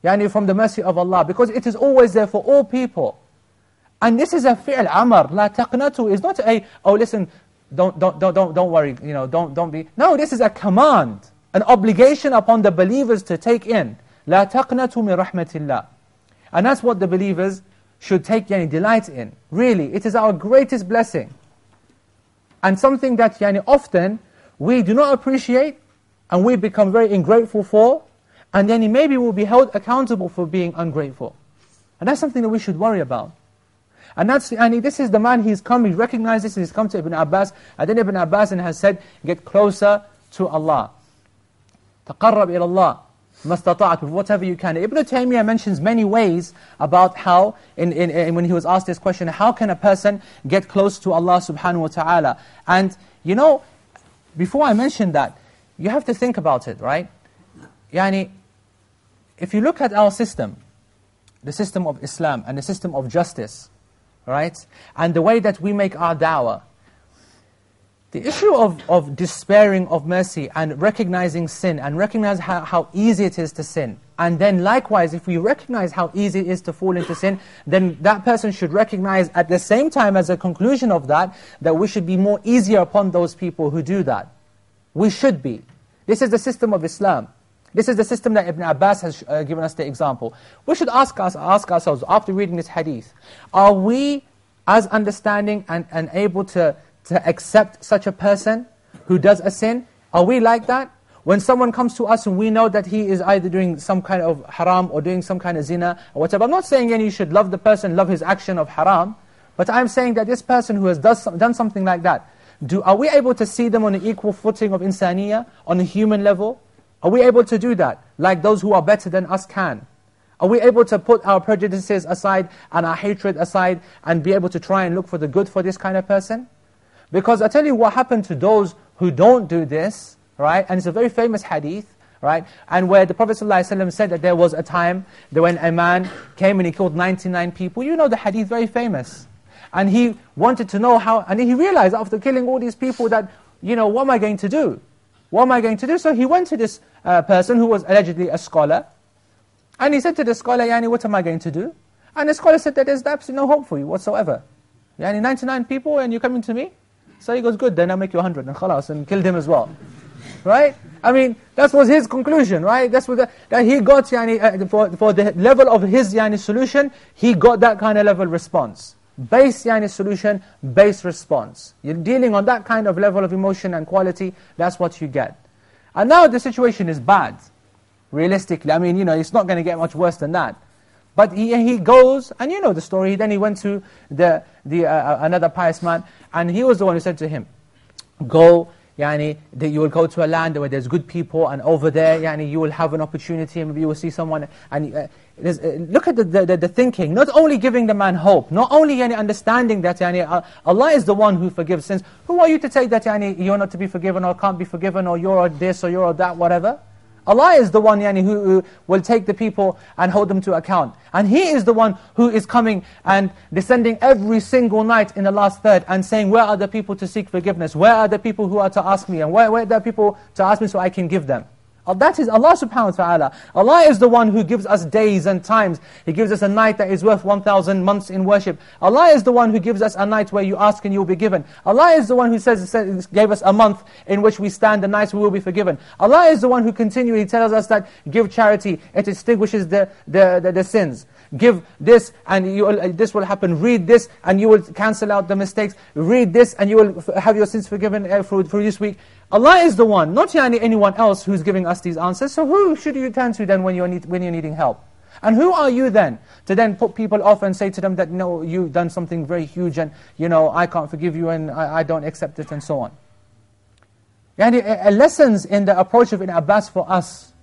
yani from the mercy of Allah, because it is always there for all people. And this is a fi'l amr, la taqnatu, is not a, oh listen, don't, don't, don't, don't, don't worry, you know, don't, don't be, no, this is a command, an obligation upon the believers to take in, la taqnatu min rahmatillah. And that's what the believers should take yani, delight in. Really, it is our greatest blessing. And something that yani, often we do not appreciate, and we become very ungrateful for, and then he maybe will be held accountable for being ungrateful. And that's something that we should worry about. And that's and this is the man he's come, he recognized this, he's come to Ibn Abbas, and then Ibn Abbas and has said, get closer to Allah. تقرب إلى الله مستطعت with whatever you can. Ibn Taymiyyah mentions many ways about how, in, in, in, when he was asked this question, how can a person get close to Allah subhanahu wa ta'ala? And, you know, before I mention that, you have to think about it, right? Yani, if you look at our system, the system of Islam and the system of justice, right? And the way that we make our da'wah, the issue of, of despairing of mercy and recognizing sin and recognize how, how easy it is to sin. And then likewise, if we recognize how easy it is to fall into sin, then that person should recognize at the same time as a conclusion of that, that we should be more easier upon those people who do that. We should be. This is the system of Islam. This is the system that Ibn Abbas has uh, given us the example. We should ask, us, ask ourselves, after reading this hadith, are we as understanding and, and able to, to accept such a person who does a sin? Are we like that? When someone comes to us and we know that he is either doing some kind of haram or doing some kind of zina or whatever, I'm not saying you should love the person, love his action of haram, but I'm saying that this person who has does, done something like that, do, are we able to see them on an equal footing of insaniya, on a human level? Are we able to do that, like those who are better than us can? Are we able to put our prejudices aside and our hatred aside and be able to try and look for the good for this kind of person? Because I tell you what happened to those who don't do this, right? And it's a very famous hadith, right? And where the Prophet ﷺ said that there was a time that when a man came and he killed 99 people. You know the hadith, very famous. And he wanted to know how, and he realized after killing all these people that, you know, what am I going to do? What am I going to do? So he went to this uh, person who was allegedly a scholar, and he said to the scholar, Yani, what am I going to do? And the scholar said that there's absolutely no hope for you whatsoever. Yani, 99 people and you're coming to me? So he goes, good, then I'll make you 100, and khalas, and killed him as well. Right? I mean, that was his conclusion, right? That's what the, that he got, yani, uh, for, for the level of his yani, solution, he got that kind of level response. Base yani solution, base response. You're dealing on that kind of level of emotion and quality, that's what you get. And now the situation is bad, realistically. I mean, you know, it's not going to get much worse than that. But he, he goes, and you know the story, then he went to the, the, uh, uh, another pious man, and he was the one who said to him, go yani, that you will go to a land where there's good people and over there yani, you will have an opportunity and maybe you will see someone and uh, uh, look at the, the, the, thinking, not only giving the man hope, not only yani, understanding that yani, uh, Allah is the one who forgives sins. Who are you to say that yani, you're not to be forgiven or can't be forgiven or you're this or you're that, whatever? Allah is the one yani, who, who, will take the people and hold them to account. And He is the one who is coming and descending every single night in the last third and saying, where are the people to seek forgiveness? Where are the people who are to ask me? And where, where are the people to ask me so I can give them? Uh, that is Allah subhanahu wa ta'ala. Allah is the one who gives us days and times. He gives us a night that is worth 1,000 months in worship. Allah is the one who gives us a night where you ask and you will be given. Allah is the one who says, says gave us a month in which we stand the nights we will be forgiven. Allah is the one who continually tells us that give charity, it extinguishes the, the, the, the sins give this and you uh, this will happen. Read this and you will cancel out the mistakes. Read this and you will have your sins forgiven uh, for, for this week. Allah is the one, not yani anyone else who's giving us these answers. So who should you turn to then when you're, need, when you're needing help? And who are you then to then put people off and say to them that, no, you've done something very huge and, you know, I can't forgive you and I, I don't accept it and so on. Yani, a lessons in the approach of Ibn Abbas for us.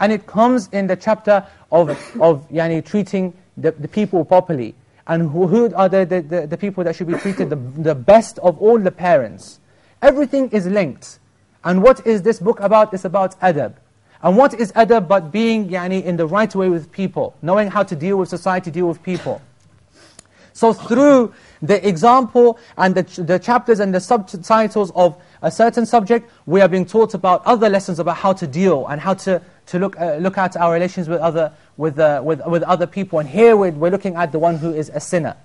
And it comes in the chapter of, of yani, treating the, the people properly. And who, who are the, the, the, people that should be treated the, the best of all the parents. Everything is linked. And what is this book about? It's about adab. And what is adab but being yani, in the right way with people, knowing how to deal with society, deal with people. So through the example and the, the chapters and the subtitles of a certain subject, we are being taught about other lessons about how to deal and how to, to look, uh, look at our relations with other, with, uh, with, with other people. And here we're, we're looking at the one who is a sinner.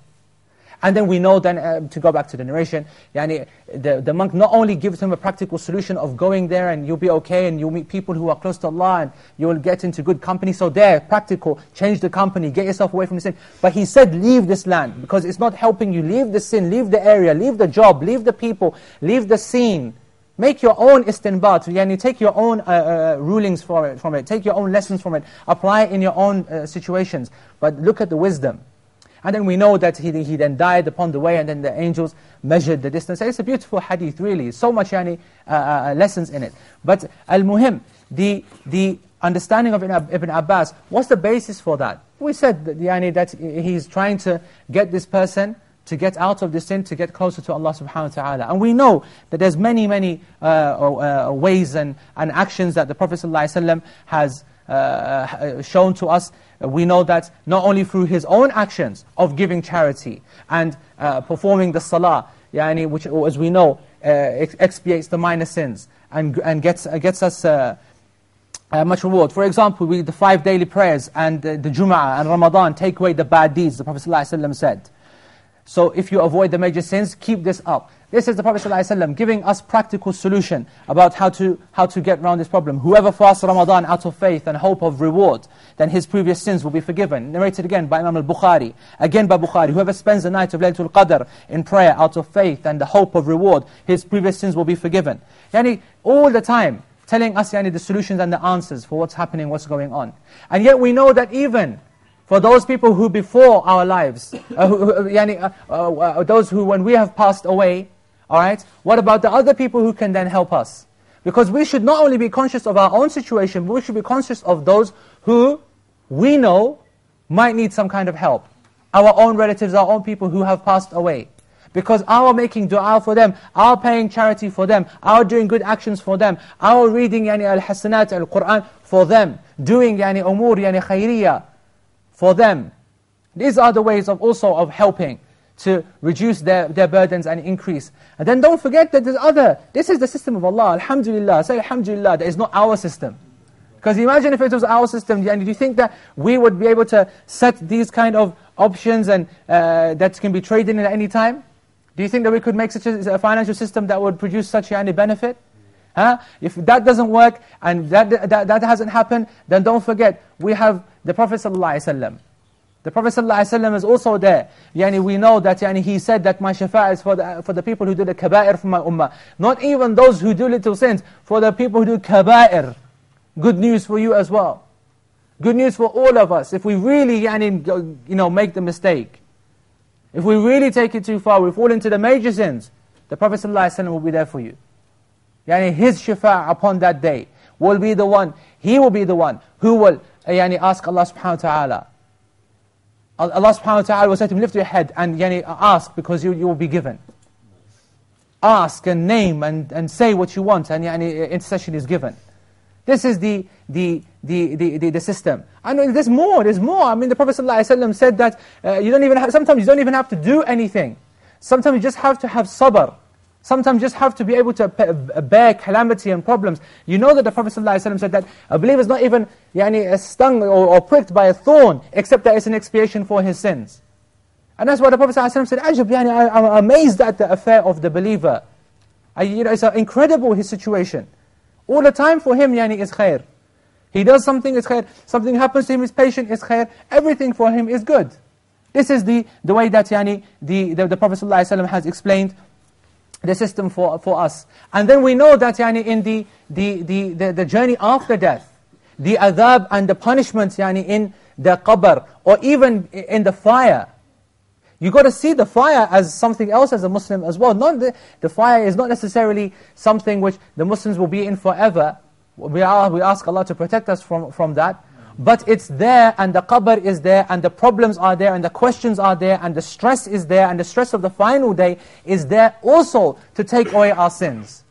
And then we know then, uh, to go back to the narration, yani, the, the monk not only gives him a practical solution of going there and you'll be okay and you'll meet people who are close to Allah and you will get into good company. So there, practical, change the company, get yourself away from the sin. But he said, leave this land because it's not helping you. Leave the sin, leave the area, leave the job, leave the people, leave the scene. Make your own istinbat, yani take your own uh, uh, rulings from it, from it, take your own lessons from it, apply it in your own uh, situations. But look at the wisdom. And then we know that he, he then died upon the way and then the angels measured the distance. It's a beautiful hadith really, so much yani, uh, uh, lessons in it. But al-muhim, the, the understanding of Ibn Abbas, what's the basis for that? We said yani, that he's trying to get this person to get out of the sin, to get closer to Allah subhanahu wa ta'ala. And we know that there's many, many uh, uh, ways and, and actions that the Prophet ﷺ has uh, uh, shown to us we know that not only through his own actions of giving charity and uh, performing the salah, yani, which as we know uh, expiates the minor sins and, and gets, uh, gets us uh, uh, much reward. For example, we, the five daily prayers and the Jum'ah and Ramadan take away the bad deeds, the Prophet ﷺ said. So if you avoid the major sins, keep this up. This is the Prophet ﷺ giving us practical solution about how to, how to get around this problem. Whoever fasts Ramadan out of faith and hope of reward, then his previous sins will be forgiven. Narrated again by Imam al-Bukhari. Again by Bukhari. Whoever spends the night of Laylatul Qadr in prayer out of faith and the hope of reward, his previous sins will be forgiven. Yani, all the time, telling us yani, the solutions and the answers for what's happening, what's going on. And yet we know that even for those people who before our lives, uh, yani, uh, uh, uh, those who when we have passed away, all right? What about the other people who can then help us? Because we should not only be conscious of our own situation, but we should be conscious of those who we know might need some kind of help. Our own relatives, our own people who have passed away. Because our making dua for them, our paying charity for them, our doing good actions for them, our reading yani al-hasanat, al-Qur'an for them, doing yani umur, yani khayriyah for them. These are the ways of also of helping to reduce their, their burdens and increase. And then don't forget that there's other, this is the system of Allah, Alhamdulillah, say Alhamdulillah, that is not our system. Because imagine if it was our system, and do you think that we would be able to set these kind of options and uh, that can be traded in at any time? Do you think that we could make such a, a financial system that would produce such a benefit? Huh? If that doesn't work and that, that, that hasn't happened, then don't forget, we have the Prophet ﷺ. The Prophet ﷺ is also there. Yani we know that yani he said that my shafa is for the, for the people who do the kaba'ir from my ummah. Not even those who do little sins, for the people who do kaba'ir. Good news for you as well. Good news for all of us. If we really yani, you know, make the mistake, if we really take it too far, we fall into the major sins, the Prophet ﷺ will be there for you. Yani his shifa upon that day will be the one, he will be the one who will uh, yani, ask Allah subhanahu wa ta'ala. Allah subhanahu wa ta'ala will say to him, lift your head and yani, ask because you, you will be given. Ask and name and, and say what you want and yani, intercession is given. This is the, the, the, the, the, the system. Know there's more, there's more. I mean the Prophet ﷺ said that uh, you don't even have, sometimes you don't even have to do anything. Sometimes you just have to have sabr. Sometimes you just have to be able to bear calamity and problems. You know that the Prophet ﷺ said that a believer is not even yani, stung or, or, pricked by a thorn, except that it's an expiation for his sins. And that's why the Prophet ﷺ said, Ajab, yani, I, am amazed at the affair of the believer. I, you know, it's incredible his situation. All the time for him yani, is khair. He does something, is khair. Something happens to him, is patient, is khair. Everything for him is good. This is the, the way that yani, the, the, the Prophet ﷺ has explained the system for, for us. And then we know that yani, in the, the, the, the, the journey after death, the adab and the punishments yani, in the qabr, or even in the fire, you got to see the fire as something else as a Muslim as well. Not the, the fire is not necessarily something which the Muslims will be in forever. We, are, we ask Allah to protect us from, from that. But it's there and the qabr is there and the problems are there and the questions are there and the stress is there and the stress of the final day is there also to take away our sins.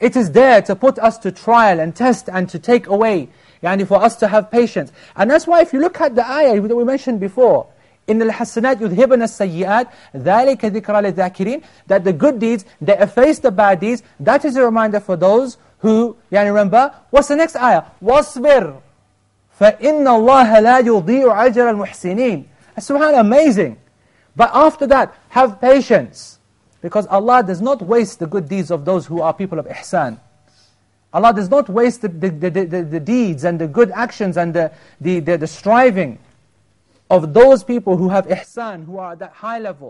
It is there to put us to trial and test and to take away, yani for us to have patience. And that's why if you look at the ayah that we mentioned before, in الحسنات يذهبن السيئات ذلك ذكرى للذاكرين that the good deeds, they efface the bad deeds, that is a reminder for those who, yani remember, what's the next ayah? وَاصْبِرْ فَإِنَّ اللَّهَ لَا يُضِيعُ عَجْرَ الْمُحْسِنِينَ SubhanAllah, amazing. But after that, have patience. Because Allah does not waste the good deeds of those who are people of ihsan. Allah does not waste the, the, the, the, the deeds and the good actions and the, the, the, the striving of those people who have ihsan, who are at that high level.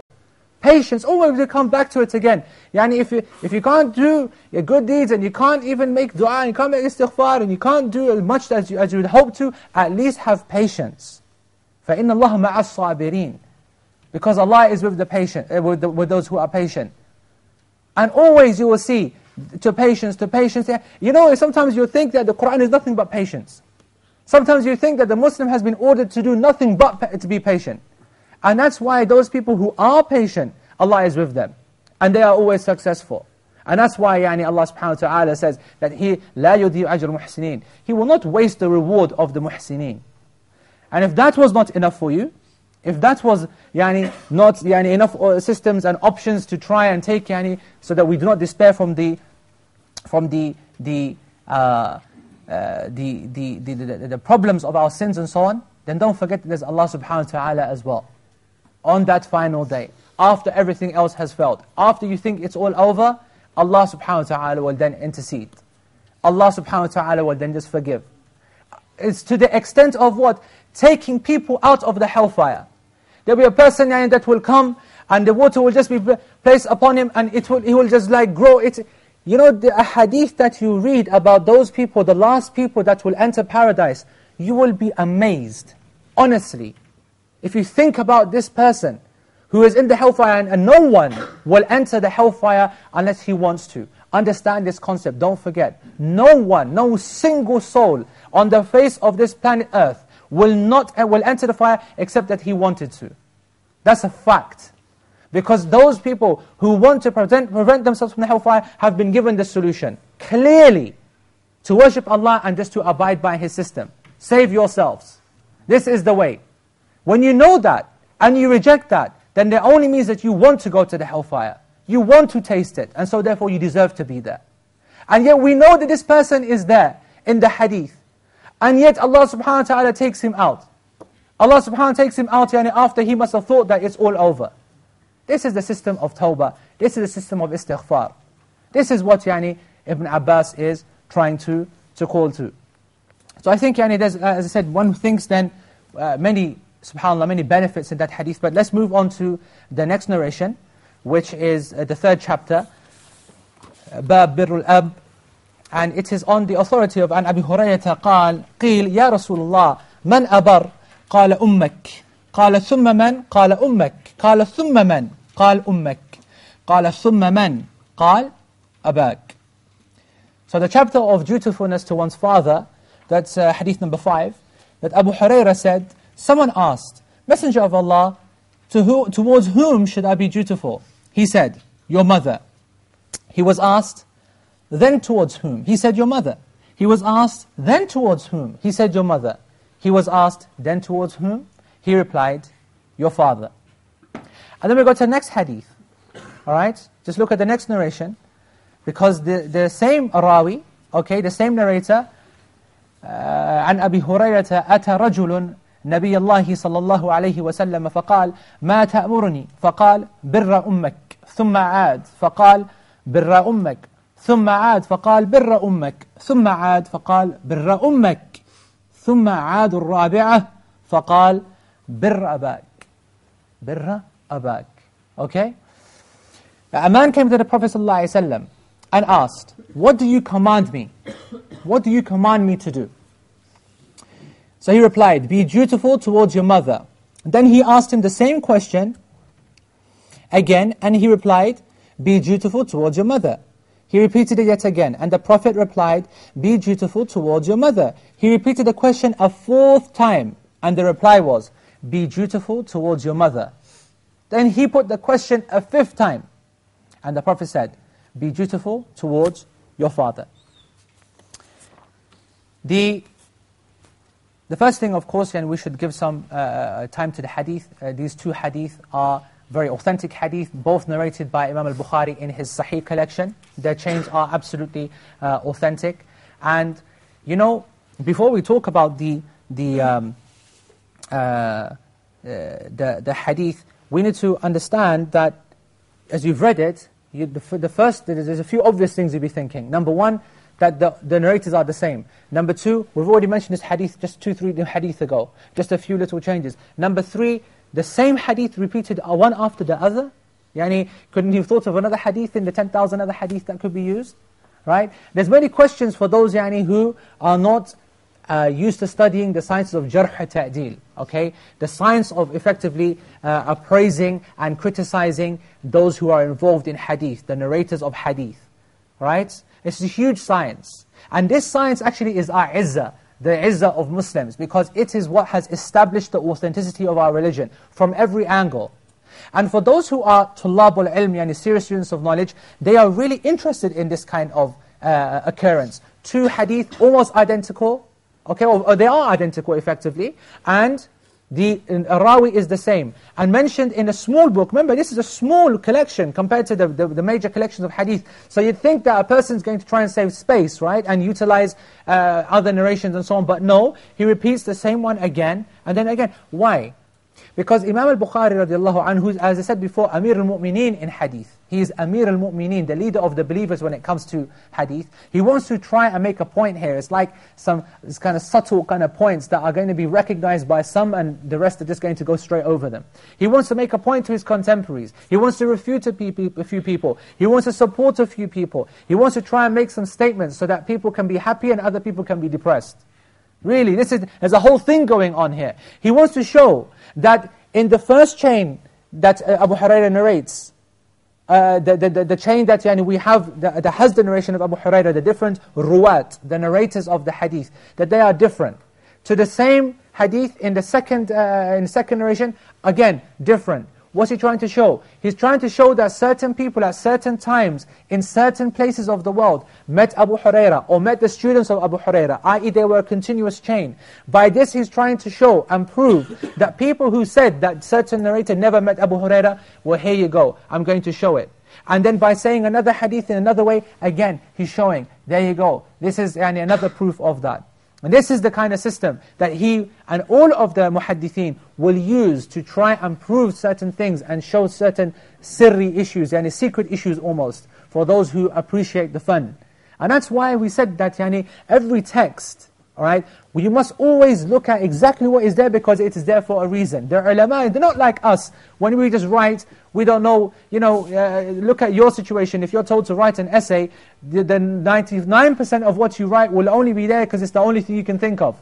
Patience, always we come back to it again. Yani if you, if you can't do your good deeds and you can't even make dua and you can't make istighfar and you can't do as much as you, as you would hope to, at least have patience. فَإِنَّ اللَّهَ مَعَ الصَّابِرِينَ Because Allah is with the patient, uh, with, the, with those who are patient. And always you will see, to patience, to patience. You know, sometimes you think that the Qur'an is nothing but patience. Sometimes you think that the Muslim has been ordered to do nothing but to be patient. And that's why those people who are patient, Allah is with them. And they are always successful. And that's why yani, Allah subhanahu wa ta'ala says that He لا يُضِيعُ أَجْرُ muhsinin. He will not waste the reward of the muhsinin. And if that was not enough for you, if that was yani, not yani, enough uh, systems and options to try and take yani, so that we do not despair from the, from the, the, uh, uh, the, the, the, the, the problems of our sins and so on, then don't forget that there's Allah subhanahu wa ta'ala as well on that final day, after everything else has failed, after you think it's all over, Allah subhanahu wa ta'ala will then intercede. Allah subhanahu wa ta'ala will then just forgive. It's to the extent of what? Taking people out of the hellfire. There'll be a person that will come and the water will just be placed upon him and it will, he will just like grow. It, you know, the hadith that you read about those people, the last people that will enter paradise, you will be amazed, honestly. If you think about this person who is in the hellfire and, and no one will enter the hellfire unless he wants to. Understand this concept, don't forget. No one, no single soul on the face of this planet Earth will not uh, will enter the fire except that he wanted to. That's a fact. Because those people who want to prevent, prevent themselves from the hellfire have been given the solution. Clearly, to worship Allah and just to abide by His system. Save yourselves. This is the way. When you know that, and you reject that, then that only means that you want to go to the hellfire. You want to taste it, and so therefore you deserve to be there. And yet we know that this person is there in the hadith. And yet Allah subhanahu wa ta'ala takes him out. Allah subhanahu wa ta'ala takes him out yani after he must have thought that it's all over. This is the system of tawbah. This is the system of istighfar. This is what yani, Ibn Abbas is trying to, to call to. So I think, yani, uh, as I said, one thinks then, uh, many subhanAllah, many benefits in that hadith. But let's move on to the next narration, which is uh, the third chapter, Bab Birrul Ab. And it is on the authority of An Abi Hurayrata قال قيل يا رسول الله من أبر قال أمك قال ثم من قال أمك قال ثم من قال أمك قال ثم من قال أباك So the chapter of dutifulness to one's father, that's uh, hadith number 5, that Abu Huraira said, someone asked, Messenger of Allah, to who, towards whom should I be dutiful? He said, your mother. He was asked, then towards whom? He said, your mother. He was asked, then towards whom? He said, your mother. He was asked, then towards whom? He replied, your father. And then we go to the next hadith. All right? Just look at the next narration. Because the, the same rawi, okay, the same narrator, uh, عن أبي هريرة أتى رجل نبي الله صلى الله عليه وسلم فقال ما تأمرني؟ فقال بر أمك. ثم عاد فقال بر أمك. ثم عاد فقال بر أمك. ثم عاد فقال بر أمك. ثم عاد الرابعة فقال بر أباك. بر أباك. Okay? A man came to the Prophet ﷺ and asked, What do you command me? What do you command me to do? So he replied, Be dutiful towards your mother. Then he asked him the same question again, and he replied, Be dutiful towards your mother. He repeated it yet again, and the Prophet replied, Be dutiful towards your mother. He repeated the question a fourth time, and the reply was, Be dutiful towards your mother. Then he put the question a fifth time, and the Prophet said, be dutiful towards your father. The, the first thing, of course, and we should give some uh, time to the hadith. Uh, these two hadith are very authentic hadith, both narrated by Imam al-Bukhari in his Sahih collection. Their chains are absolutely uh, authentic. And, you know, before we talk about the, the, um, uh, uh, the, the hadith, we need to understand that, as you've read it, you, the, the, first, there's a few obvious things you'd be thinking. Number one, that the, the narrators are the same. Number two, we've already mentioned this hadith just two, three hadith ago. Just a few little changes. Number three, the same hadith repeated one after the other. Yani, couldn't you have thought of another hadith in the 10,000 other hadith that could be used? Right? There's many questions for those yani, who are not uh, used to studying the sciences of jarh ta'dil, okay? The science of effectively uh, appraising and criticizing those who are involved in hadith, the narrators of hadith, right? It's a huge science. And this science actually is our izzah, the izzah of Muslims, because it is what has established the authenticity of our religion from every angle. And for those who are tulabul ilm, yani serious students of knowledge, they are really interested in this kind of uh, occurrence. Two hadith almost identical, Okay, or, they are identical effectively, and the Rawi is the same. And mentioned in a small book, remember this is a small collection compared to the, the, the major collections of hadith. So you'd think that a person is going to try and save space, right? And utilize uh, other narrations and so on. But no, he repeats the same one again, and then again. Why? Because Imam al-Bukhari radiallahu anhu, as I said before, Amir al-Mu'mineen in hadith. He is Amir al-Mu'mineen, the leader of the believers when it comes to hadith. He wants to try and make a point here. It's like some this kind of subtle kind of points that are going to be recognized by some and the rest are just going to go straight over them. He wants to make a point to his contemporaries. He wants to refute a, a few people. He wants to support a few people. He wants to try and make some statements so that people can be happy and other people can be depressed. Really, this is, there's a whole thing going on here. He wants to show that in the first chain that uh, Abu Huraira narrates, uh, the, the, the, chain that yani, we have, the, the Hazda narration of Abu Huraira, the different ruwat, the narrators of the hadith, that they are different. To the same hadith in the second, uh, in the second narration, again, different. What's he trying to show? He's trying to show that certain people at certain times, in certain places of the world, met Abu Huraira or met the students of Abu Huraira, i.e. they were a continuous chain. By this he's trying to show and prove that people who said that certain narrator never met Abu Huraira, well here you go, I'm going to show it. And then by saying another hadith in another way, again, he's showing, there you go. This is yani, another proof of that. And this is the kind of system that he and all of the muhaddithin will use to try and prove certain things and show certain sirri issues, yani secret issues almost, for those who appreciate the fun. And that's why we said that yani, every text all right? Well, you must always look at exactly what is there because it is there for a reason. They're ulama, they're not like us. When we just write, we don't know, you know, uh, look at your situation. If you're told to write an essay, then 99% of what you write will only be there because it's the only thing you can think of.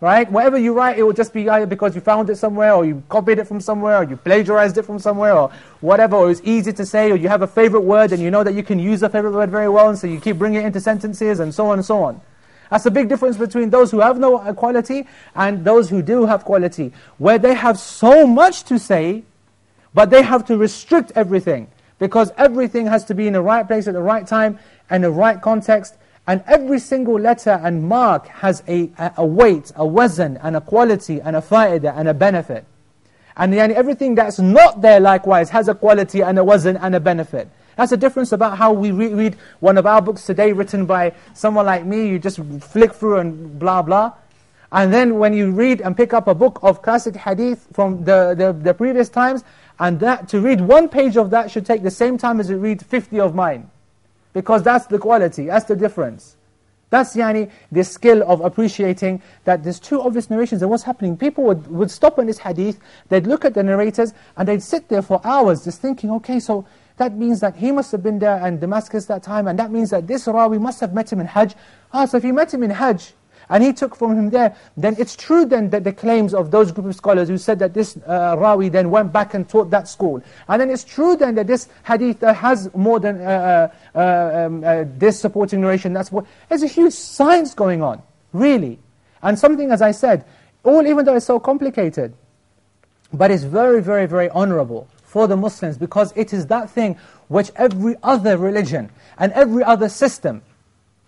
Right? Whatever you write, it will just be either because you found it somewhere, or you copied it from somewhere, or you plagiarized it from somewhere, or whatever, or it's easy to say, or you have a favorite word and you know that you can use the favorite word very well, and so you keep bringing it into sentences, and so on and so on. That's a big difference between those who have no quality and those who do have quality, where they have so much to say, but they have to restrict everything, because everything has to be in the right place at the right time, and the right context, and every single letter and mark has a, a weight, a wazn, and a quality, and a fa'idah, and a benefit. And yani, everything that's not there likewise has a quality and a wazn and a benefit. That's the difference about how we re read one of our books today written by someone like me, you just flick through and blah blah. And then when you read and pick up a book of classic hadith from the, the, the previous times, and that to read one page of that should take the same time as to read 50 of mine. Because that's the quality, that's the difference. That's yani, the skill of appreciating that there's two obvious narrations and what's happening. People would, would stop on this hadith, they'd look at the narrators, and they'd sit there for hours just thinking, okay, so that means that he must have been there in Damascus that time, and that means that this Rawi must have met him in Hajj. Ah, so if he met him in Hajj, and he took from him there, then it's true then that the claims of those group of scholars who said that this uh, Rawi then went back and taught that school. And then it's true then that this hadith uh, has more than uh, uh, uh um, this supporting narration. That's what, there's a huge science going on, really. And something, as I said, all even though it's so complicated, but it's very, very, very honorable for the Muslims because it is that thing which every other religion and every other system,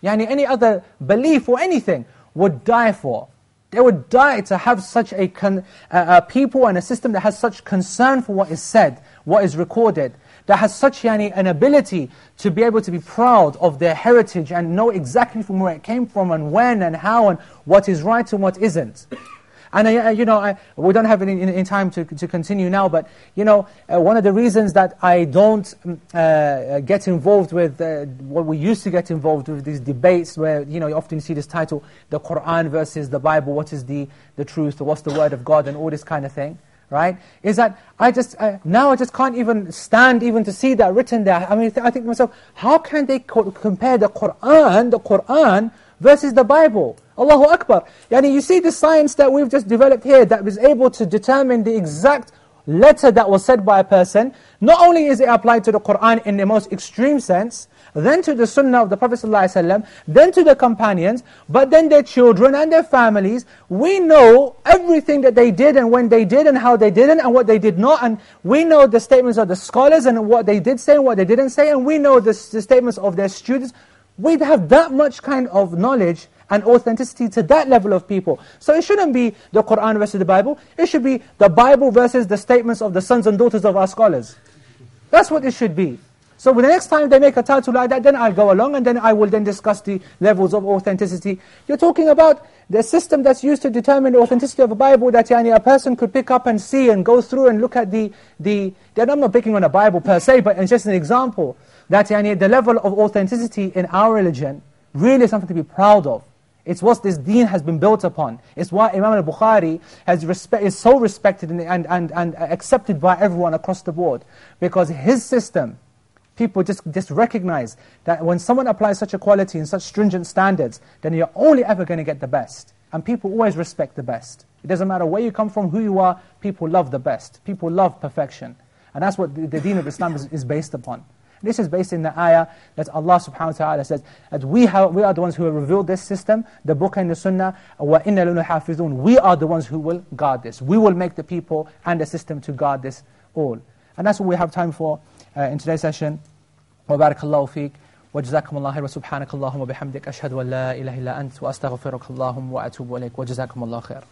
yani any other belief or anything, would die for. They would die to have such a, con, a, people and a system that has such concern for what is said, what is recorded, that has such yani, an ability to be able to be proud of their heritage and know exactly from where it came from and when and how and what is right and what isn't. And uh, you know, I, we don't have any in, time to, to continue now, but you know, uh, one of the reasons that I don't mm, uh, get involved with uh, what we used to get involved with these debates where, you know, you often see this title, the Qur'an versus the Bible, what is the, the truth, what's the word of God, and all this kind of thing right? Is that I just, uh, now I just can't even stand even to see that written there. I mean, I think to myself, how can they co compare the Qur'an, the Qur'an, versus the Bible? Allahu Akbar. Yani you see the science that we've just developed here that was able to determine the exact letter that was said by a person. Not only is it applied to the Qur'an in the most extreme sense, then to the Sunnah of the Prophet ﷺ, then to the companions, but then their children and their families. We know everything that they did and when they did and how they didn't and what they did not. And we know the statements of the scholars and what they did say and what they didn't say. And we know the, the statements of their students. We have that much kind of knowledge and authenticity to that level of people. So it shouldn't be the Qur'an versus the Bible. It should be the Bible versus the statements of the sons and daughters of our scholars. That's what it should be. So the next time they make a title like that, then I'll go along and then I will then discuss the levels of authenticity. You're talking about the system that's used to determine the authenticity of a Bible that yani, a person could pick up and see and go through and look at the, the, the I'm not picking on a Bible per se, but it's just an example. That yani, the level of authenticity in our religion really is something to be proud of. It's what this deen has been built upon. It's why Imam al-Bukhari is so respected and, and, and, and accepted by everyone across the board. Because his system, people just, just recognize that when someone applies such a quality and such stringent standards, then you're only ever going to get the best. And people always respect the best. It doesn't matter where you come from, who you are, people love the best. People love perfection. And that's what the, the deen of Islam is, is based upon. This is based in the ayah that Allah subhanahu wa ta'ala says that we, have, we are the ones who have revealed this system, the book and the sunnah, وَإِنَّ لُنَحَافِظُونَ We are the ones who will guard this. We will make the people and the system to guard this all. And that's what we have time for uh, in today's session. وبارك الله فيك وجزاكم الله خير وسبحانك اللهم وبحمدك أشهد أن لا إله إلا أنت وأستغفرك اللهم وأتوب إليك وجزاكم الله خير